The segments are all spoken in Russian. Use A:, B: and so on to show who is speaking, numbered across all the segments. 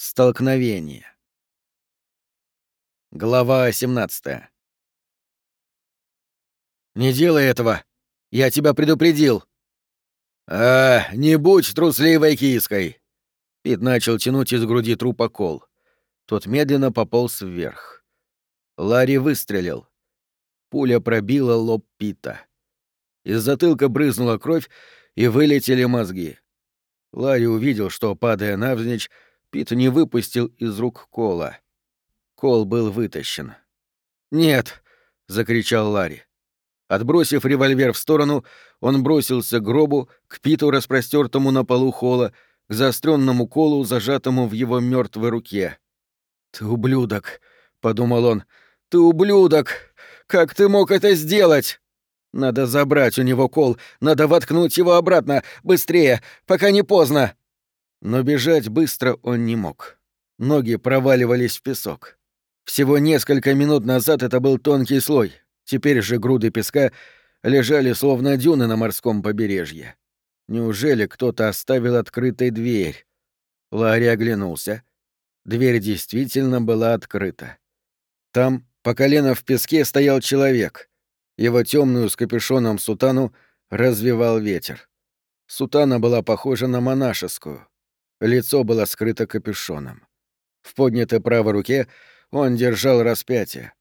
A: Столкновение. Глава 17. «Не делай этого! Я тебя предупредил!» «А, не будь трусливой киской!» Пит начал тянуть из груди трупа кол. Тот медленно пополз вверх. Ларри выстрелил. Пуля пробила лоб Пита. Из затылка брызнула кровь, и вылетели мозги. Ларри увидел, что, падая навзничь, Пит не выпустил из рук Кола. Кол был вытащен. «Нет!» — закричал Ларри. Отбросив револьвер в сторону, он бросился к гробу, к Питу, распростертому на полу холла, к заостренному колу, зажатому в его мертвой руке. «Ты ублюдок!» — подумал он. «Ты ублюдок! Как ты мог это сделать?» «Надо забрать у него кол, надо воткнуть его обратно, быстрее, пока не поздно!» Но бежать быстро он не мог. Ноги проваливались в песок. Всего несколько минут назад это был тонкий слой, теперь же груды песка лежали словно дюны на морском побережье. Неужели кто-то оставил открытой дверь? Ларри оглянулся. Дверь действительно была открыта. Там, по колено в песке, стоял человек. Его темную с капюшоном сутану развивал ветер. Сутана была похожа на монашескую. Лицо было скрыто капюшоном. В поднятой правой руке он держал распятие.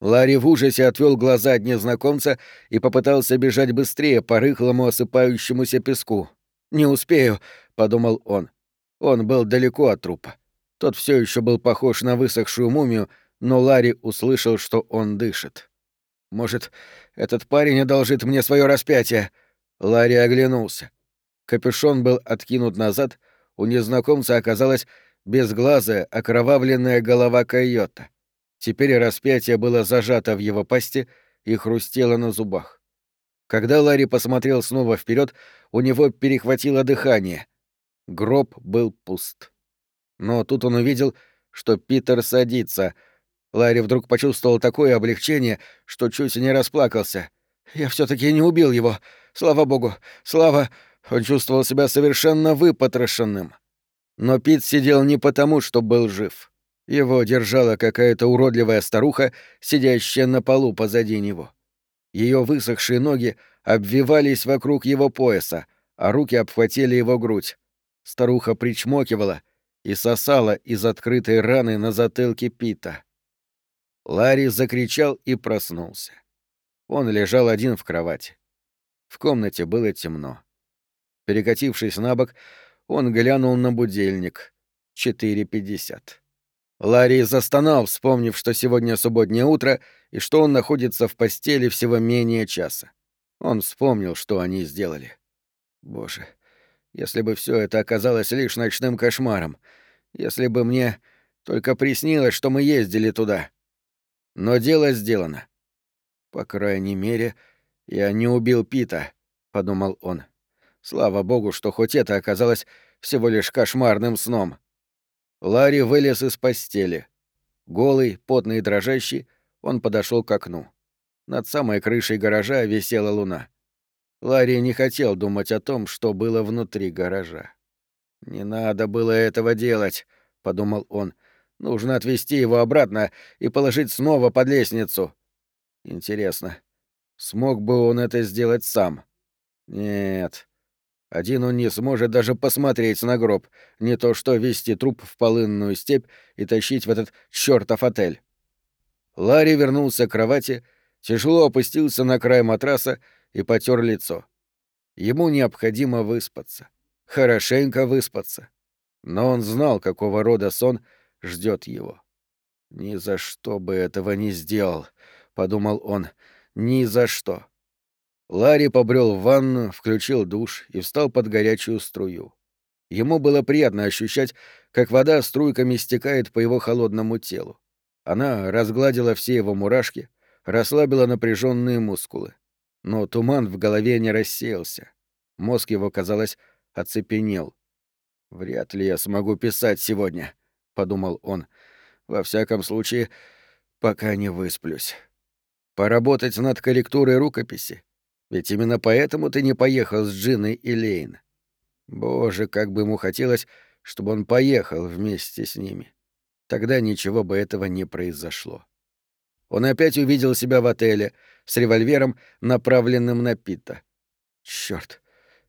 A: Ларри в ужасе отвел глаза от незнакомца и попытался бежать быстрее по рыхлому осыпающемуся песку. «Не успею», — подумал он. Он был далеко от трупа. Тот все еще был похож на высохшую мумию, но Ларри услышал, что он дышит. «Может, этот парень одолжит мне свое распятие?» Ларри оглянулся. Капюшон был откинут назад — у незнакомца оказалась безглазая, окровавленная голова койота. Теперь распятие было зажато в его пасти и хрустело на зубах. Когда Ларри посмотрел снова вперед, у него перехватило дыхание. Гроб был пуст. Но тут он увидел, что Питер садится. Ларри вдруг почувствовал такое облегчение, что чуть не расплакался. «Я все таки не убил его. Слава богу! Слава...» Он чувствовал себя совершенно выпотрошенным. Но Пит сидел не потому, что был жив. Его держала какая-то уродливая старуха, сидящая на полу позади него. Ее высохшие ноги обвивались вокруг его пояса, а руки обхватили его грудь. Старуха причмокивала и сосала из открытой раны на затылке Пита. Ларри закричал и проснулся. Он лежал один в кровати. В комнате было темно. Перекатившись на бок, он глянул на будильник. 4.50. Ларри застонал, вспомнив, что сегодня субботнее утро и что он находится в постели всего менее часа. Он вспомнил, что они сделали. Боже, если бы все это оказалось лишь ночным кошмаром, если бы мне только приснилось, что мы ездили туда. Но дело сделано. По крайней мере, я не убил Пита, подумал он. Слава богу, что хоть это оказалось всего лишь кошмарным сном. Ларри вылез из постели. Голый, потный и дрожащий, он подошел к окну. Над самой крышей гаража висела луна. Ларри не хотел думать о том, что было внутри гаража. «Не надо было этого делать», — подумал он. «Нужно отвезти его обратно и положить снова под лестницу». Интересно, смог бы он это сделать сам? Нет. Один он не сможет даже посмотреть на гроб, не то что вести труп в полынную степь и тащить в этот чёртов отель. Ларри вернулся к кровати, тяжело опустился на край матраса и потер лицо. Ему необходимо выспаться. Хорошенько выспаться. Но он знал, какого рода сон ждет его. «Ни за что бы этого не сделал», — подумал он. «Ни за что». Ларри побрел в ванну, включил душ и встал под горячую струю. Ему было приятно ощущать, как вода струйками стекает по его холодному телу. Она разгладила все его мурашки, расслабила напряженные мускулы. Но туман в голове не рассеялся. Мозг его, казалось, оцепенел. «Вряд ли я смогу писать сегодня», — подумал он. «Во всяком случае, пока не высплюсь. Поработать над корректурой рукописи ведь именно поэтому ты не поехал с Джиной и Лейн. Боже, как бы ему хотелось, чтобы он поехал вместе с ними. Тогда ничего бы этого не произошло. Он опять увидел себя в отеле с револьвером, направленным на Питта. Черт,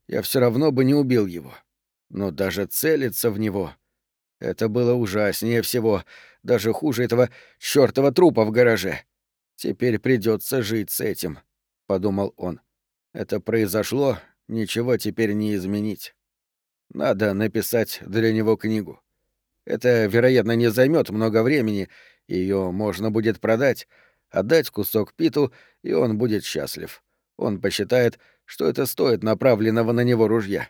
A: я все равно бы не убил его. Но даже целиться в него — это было ужаснее всего, даже хуже этого чёртова трупа в гараже. Теперь придется жить с этим, — подумал он. Это произошло, ничего теперь не изменить. Надо написать для него книгу. Это, вероятно, не займет много времени, ее можно будет продать, отдать кусок Питу, и он будет счастлив. Он посчитает, что это стоит направленного на него ружья.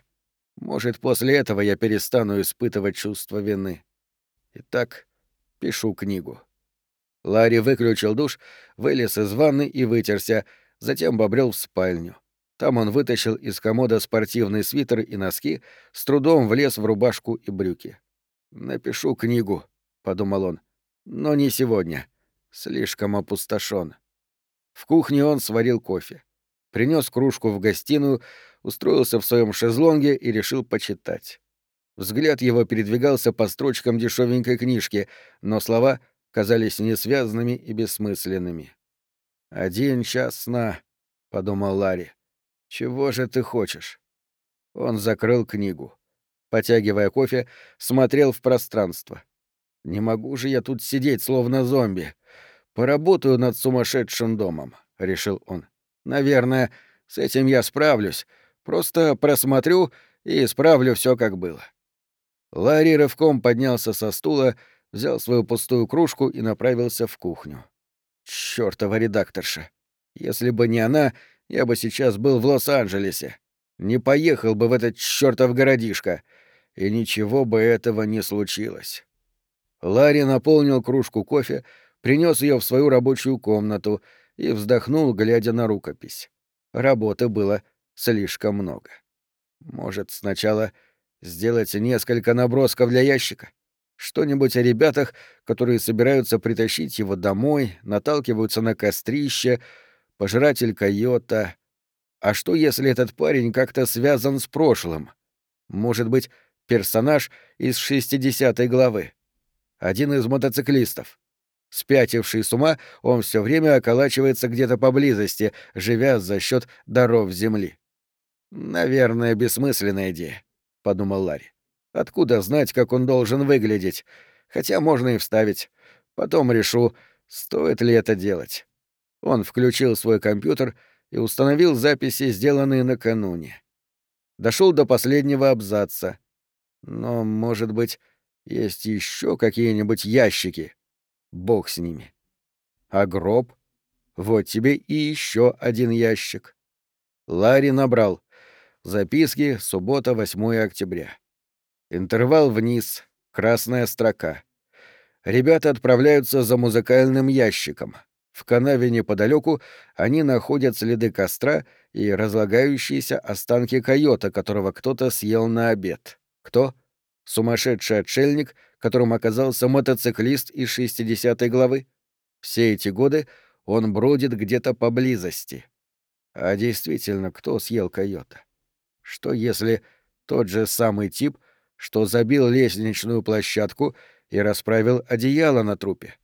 A: Может, после этого я перестану испытывать чувство вины. Итак, пишу книгу. Ларри выключил душ, вылез из ванны и вытерся, затем побрел в спальню. Там он вытащил из комода спортивный свитер и носки, с трудом влез в рубашку и брюки. «Напишу книгу», — подумал он. «Но не сегодня. Слишком опустошен. В кухне он сварил кофе. Принес кружку в гостиную, устроился в своем шезлонге и решил почитать. Взгляд его передвигался по строчкам дешевенькой книжки, но слова казались несвязанными и бессмысленными. «Один час сна», — подумал Ларри. «Чего же ты хочешь?» Он закрыл книгу. Потягивая кофе, смотрел в пространство. «Не могу же я тут сидеть, словно зомби. Поработаю над сумасшедшим домом», — решил он. «Наверное, с этим я справлюсь. Просто просмотрю и исправлю все, как было». Ларри рывком поднялся со стула, взял свою пустую кружку и направился в кухню. Чёртова редакторша. Если бы не она, я бы сейчас был в Лос-Анджелесе. Не поехал бы в этот чёртов городишко. И ничего бы этого не случилось. Ларри наполнил кружку кофе, принес ее в свою рабочую комнату и вздохнул, глядя на рукопись. Работы было слишком много. Может, сначала сделать несколько набросков для ящика? Что-нибудь о ребятах, которые собираются притащить его домой, наталкиваются на кострище, пожиратель койота. А что, если этот парень как-то связан с прошлым? Может быть, персонаж из 60 главы? Один из мотоциклистов. Спятивший с ума, он все время околачивается где-то поблизости, живя за счет даров земли. «Наверное, бессмысленная идея», — подумал Ларри. «Откуда знать, как он должен выглядеть? Хотя можно и вставить. Потом решу, стоит ли это делать». Он включил свой компьютер и установил записи, сделанные накануне. Дошел до последнего абзаца. Но, может быть, есть еще какие-нибудь ящики? Бог с ними. А гроб? Вот тебе и еще один ящик. Ларри набрал. Записки, суббота, 8 октября. Интервал вниз, красная строка. Ребята отправляются за музыкальным ящиком. В канаве неподалеку они находят следы костра и разлагающиеся останки койота, которого кто-то съел на обед. Кто? Сумасшедший отшельник, которым оказался мотоциклист из 60-й главы? Все эти годы он бродит где-то поблизости. А действительно, кто съел койота? Что если тот же самый тип, что забил лестничную площадку и расправил одеяло на трупе?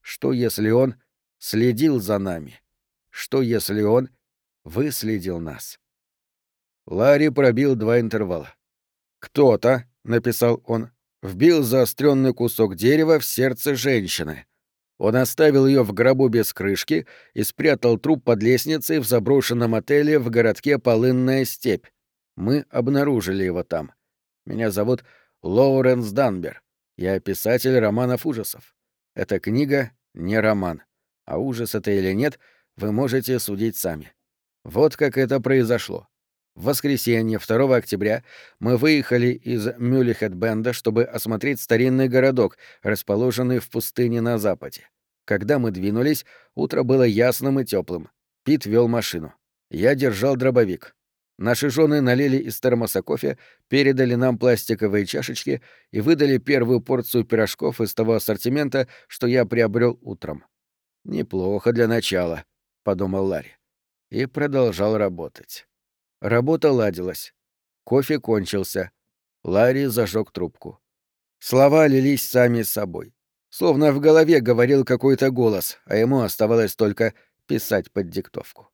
A: Что если он следил за нами? Что, если он выследил нас? Ларри пробил два интервала. «Кто-то», — написал он, — «вбил заостренный кусок дерева в сердце женщины. Он оставил ее в гробу без крышки и спрятал труп под лестницей в заброшенном отеле в городке Полынная степь. Мы обнаружили его там. Меня зовут Лоуренс Данбер. Я писатель романов ужасов. Эта книга — не роман. А ужас это или нет, вы можете судить сами. Вот как это произошло. В воскресенье, 2 октября, мы выехали из Мюллихет-Бенда, чтобы осмотреть старинный городок, расположенный в пустыне на западе. Когда мы двинулись, утро было ясным и теплым. Пит вел машину. Я держал дробовик. Наши жены налили из термоса кофе, передали нам пластиковые чашечки и выдали первую порцию пирожков из того ассортимента, что я приобрел утром. «Неплохо для начала», — подумал Ларри. И продолжал работать. Работа ладилась. Кофе кончился. Ларри зажег трубку. Слова лились сами собой. Словно в голове говорил какой-то голос, а ему оставалось только писать под диктовку.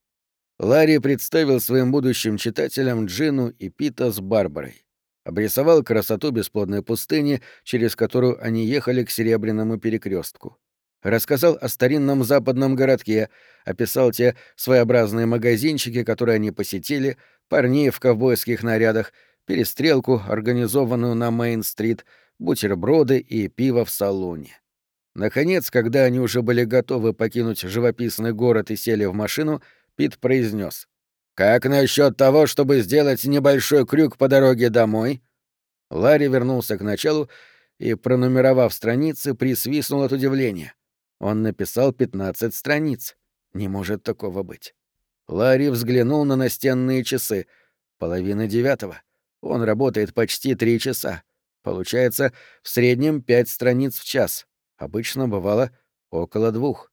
A: Ларри представил своим будущим читателям Джину и Пита с Барбарой. Обрисовал красоту бесплодной пустыни, через которую они ехали к Серебряному перекрестку. Рассказал о старинном западном городке, описал те своеобразные магазинчики, которые они посетили, парней в ковбойских нарядах, перестрелку, организованную на Мейн-стрит, бутерброды и пиво в салоне. Наконец, когда они уже были готовы покинуть живописный город и сели в машину, Пит произнес: «Как насчет того, чтобы сделать небольшой крюк по дороге домой?» Ларри вернулся к началу и, пронумеровав страницы, присвистнул от удивления. Он написал 15 страниц. Не может такого быть. Ларри взглянул на настенные часы. Половина девятого. Он работает почти три часа. Получается, в среднем пять страниц в час. Обычно бывало около двух.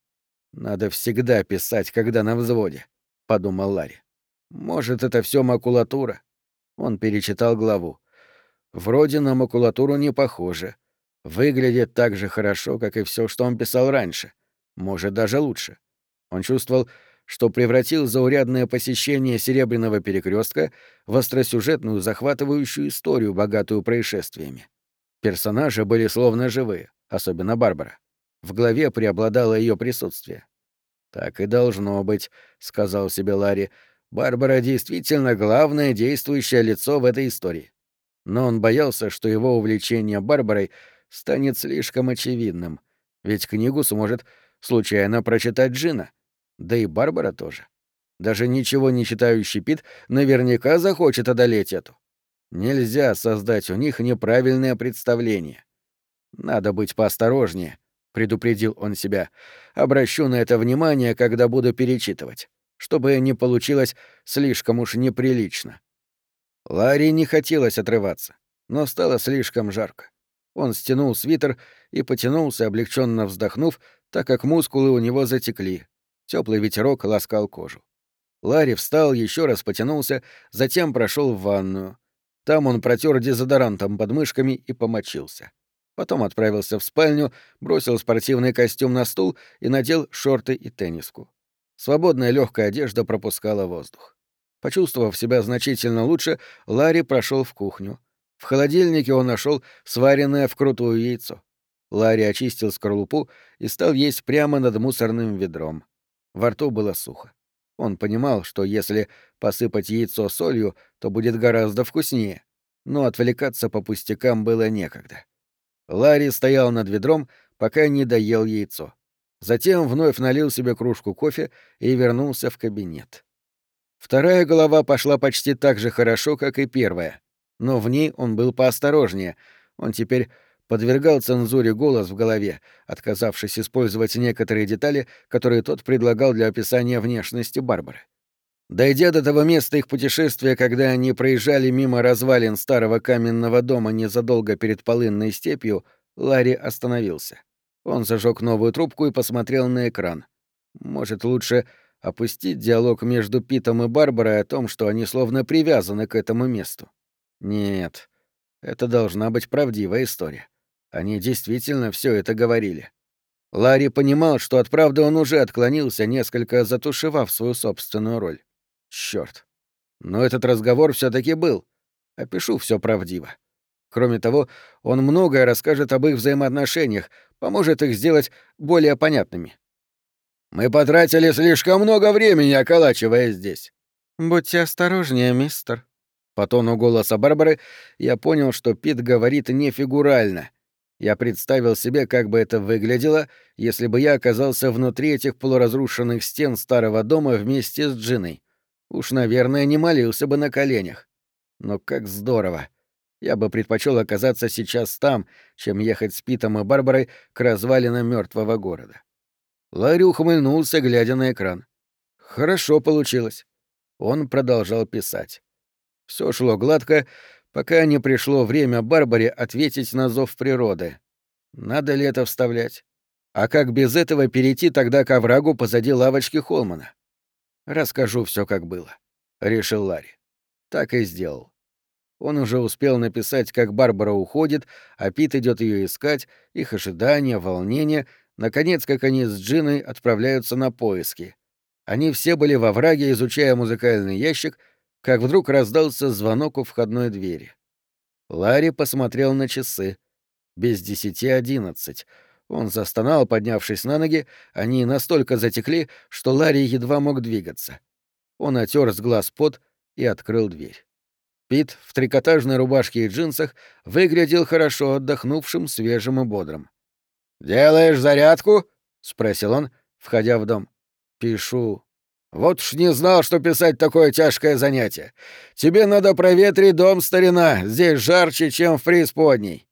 A: Надо всегда писать, когда на взводе. — подумал Ларри. «Может, это все макулатура?» Он перечитал главу. «Вроде на макулатуру не похоже. Выглядит так же хорошо, как и все, что он писал раньше. Может, даже лучше. Он чувствовал, что превратил заурядное посещение Серебряного перекрестка в остросюжетную захватывающую историю, богатую происшествиями. Персонажи были словно живые, особенно Барбара. В главе преобладало ее присутствие. «Так и должно быть», — сказал себе Ларри. «Барбара действительно главное действующее лицо в этой истории». Но он боялся, что его увлечение Барбарой станет слишком очевидным, ведь книгу сможет случайно прочитать Джина. Да и Барбара тоже. Даже ничего не читающий Пит наверняка захочет одолеть эту. Нельзя создать у них неправильное представление. Надо быть поосторожнее, предупредил он себя. Обращу на это внимание, когда буду перечитывать, чтобы не получилось слишком уж неприлично. Ларри не хотелось отрываться, но стало слишком жарко. Он стянул свитер и потянулся, облегченно вздохнув, так как мускулы у него затекли. Теплый ветерок ласкал кожу. Ларри встал, еще раз потянулся, затем прошел в ванную. Там он протер дезодорантом под мышками и помочился. Потом отправился в спальню, бросил спортивный костюм на стул и надел шорты и тенниску. Свободная легкая одежда пропускала воздух. Почувствовав себя значительно лучше, Ларри прошел в кухню. В холодильнике он нашел сваренное вкрутую яйцо. Ларри очистил скорлупу и стал есть прямо над мусорным ведром. Во рту было сухо. Он понимал, что если посыпать яйцо солью, то будет гораздо вкуснее, но отвлекаться по пустякам было некогда. Ларри стоял над ведром, пока не доел яйцо. Затем вновь налил себе кружку кофе и вернулся в кабинет. Вторая голова пошла почти так же хорошо, как и первая, но в ней он был поосторожнее. Он теперь подвергал цензуре голос в голове, отказавшись использовать некоторые детали, которые тот предлагал для описания внешности Барбары. Дойдя до того места их путешествия, когда они проезжали мимо развалин старого каменного дома незадолго перед полынной степью, Ларри остановился. Он зажег новую трубку и посмотрел на экран. Может, лучше опустить диалог между Питом и Барбарой о том, что они словно привязаны к этому месту. Нет, это должна быть правдивая история. Они действительно все это говорили. Ларри понимал, что от правды он уже отклонился, несколько затушевав свою собственную роль. Черт. Но этот разговор все таки был. Опишу все правдиво. Кроме того, он многое расскажет об их взаимоотношениях, поможет их сделать более понятными. Мы потратили слишком много времени, околачиваясь здесь. Будьте осторожнее, мистер. По тону голоса Барбары я понял, что Пит говорит не фигурально. Я представил себе, как бы это выглядело, если бы я оказался внутри этих полуразрушенных стен старого дома вместе с Джиной. Уж, наверное, не молился бы на коленях. Но как здорово. Я бы предпочел оказаться сейчас там, чем ехать с Питом и Барбарой к развалинам мертвого города. Ларри ухмыльнулся, глядя на экран. Хорошо получилось. Он продолжал писать. Все шло гладко, пока не пришло время Барбаре ответить на зов природы. Надо ли это вставлять? А как без этого перейти тогда к оврагу позади лавочки Холмана? Расскажу все, как было, решил Ларри. Так и сделал. Он уже успел написать, как Барбара уходит, а Пит идет ее искать, их ожидания, волнение, наконец, как они с Джиной отправляются на поиски. Они все были во враге, изучая музыкальный ящик, как вдруг раздался звонок у входной двери. Ларри посмотрел на часы. Без десяти одиннадцать. Он застонал, поднявшись на ноги, они настолько затекли, что Ларри едва мог двигаться. Он отер с глаз пот и открыл дверь. Пит в трикотажной рубашке и джинсах выглядел хорошо отдохнувшим, свежим и бодрым. «Делаешь зарядку?» — спросил он, входя в дом. «Пишу». «Вот уж не знал, что писать такое тяжкое занятие. Тебе надо проветрить дом, старина. Здесь жарче, чем в преисподней».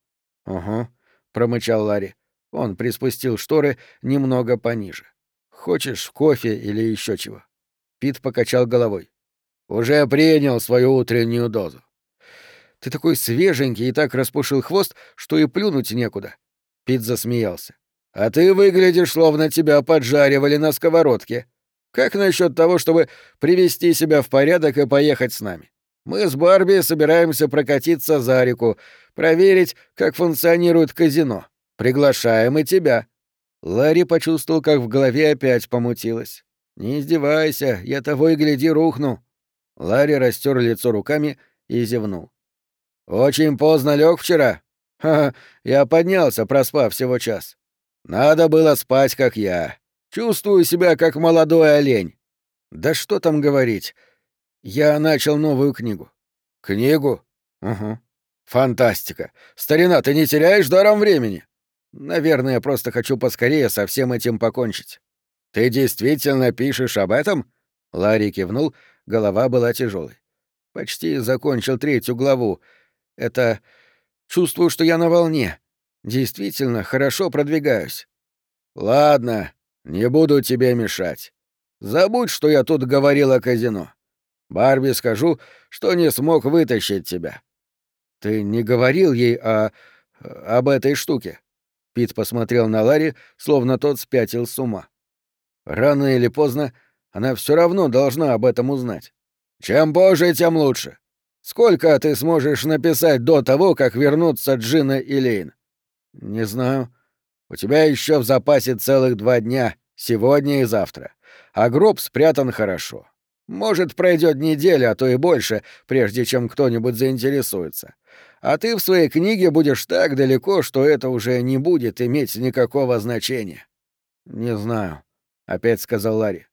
A: «Угу», — промычал Ларри. Он приспустил шторы немного пониже. «Хочешь кофе или еще чего?» Пит покачал головой. «Уже принял свою утреннюю дозу». «Ты такой свеженький и так распушил хвост, что и плюнуть некуда». Пит засмеялся. «А ты выглядишь, словно тебя поджаривали на сковородке. Как насчет того, чтобы привести себя в порядок и поехать с нами? Мы с Барби собираемся прокатиться за реку, проверить, как функционирует казино. Приглашаем и тебя». Ларри почувствовал, как в голове опять помутилось. «Не издевайся, я того и гляди рухну». Ларри растер лицо руками и зевнул. «Очень поздно лег вчера. Ха, я поднялся, проспав всего час. Надо было спать, как я. Чувствую себя, как молодой олень. Да что там говорить. Я начал новую книгу». «Книгу?» «Угу. Фантастика. Старина, ты не теряешь даром времени?» Наверное, я просто хочу поскорее со всем этим покончить. Ты действительно пишешь об этом? Ларри кивнул, голова была тяжелой. Почти закончил третью главу. Это чувствую, что я на волне. Действительно, хорошо продвигаюсь. Ладно, не буду тебе мешать. Забудь, что я тут говорил о казино. Барби скажу, что не смог вытащить тебя. Ты не говорил ей о... об этой штуке? Пит посмотрел на Ларри, словно тот спятил с ума. Рано или поздно она все равно должна об этом узнать. Чем позже, тем лучше. Сколько ты сможешь написать до того, как вернутся Джина и Лейн? Не знаю. У тебя еще в запасе целых два дня, сегодня и завтра. А гроб спрятан хорошо. Может, пройдет неделя, а то и больше, прежде чем кто-нибудь заинтересуется а ты в своей книге будешь так далеко, что это уже не будет иметь никакого значения. Не знаю, опять сказал Ларри.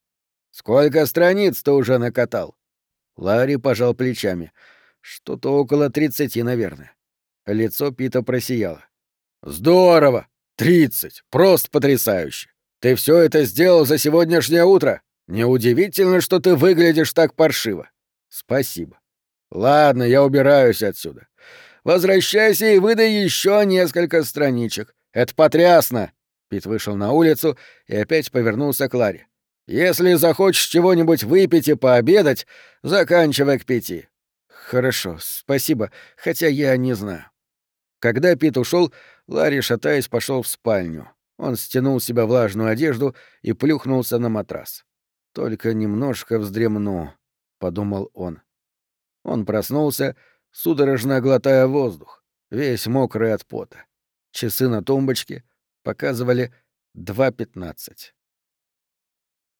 A: Сколько страниц ты уже накатал? Ларри пожал плечами. Что-то около тридцати, наверное. Лицо Пита просияло. Здорово! Тридцать! Просто потрясающе! Ты все это сделал за сегодняшнее утро? Неудивительно, что ты выглядишь так паршиво. Спасибо. Ладно, я убираюсь отсюда. Возвращайся и выдай еще несколько страничек. Это потрясно!» Пит вышел на улицу и опять повернулся к Ларе. «Если захочешь чего-нибудь выпить и пообедать, заканчивай к пяти». «Хорошо, спасибо, хотя я не знаю». Когда Пит ушел, Ларри, шатаясь, пошел в спальню. Он стянул с себя влажную одежду и плюхнулся на матрас. «Только немножко вздремну», — подумал он. Он проснулся судорожно глотая воздух, весь мокрый от пота. Часы на тумбочке показывали 2.15.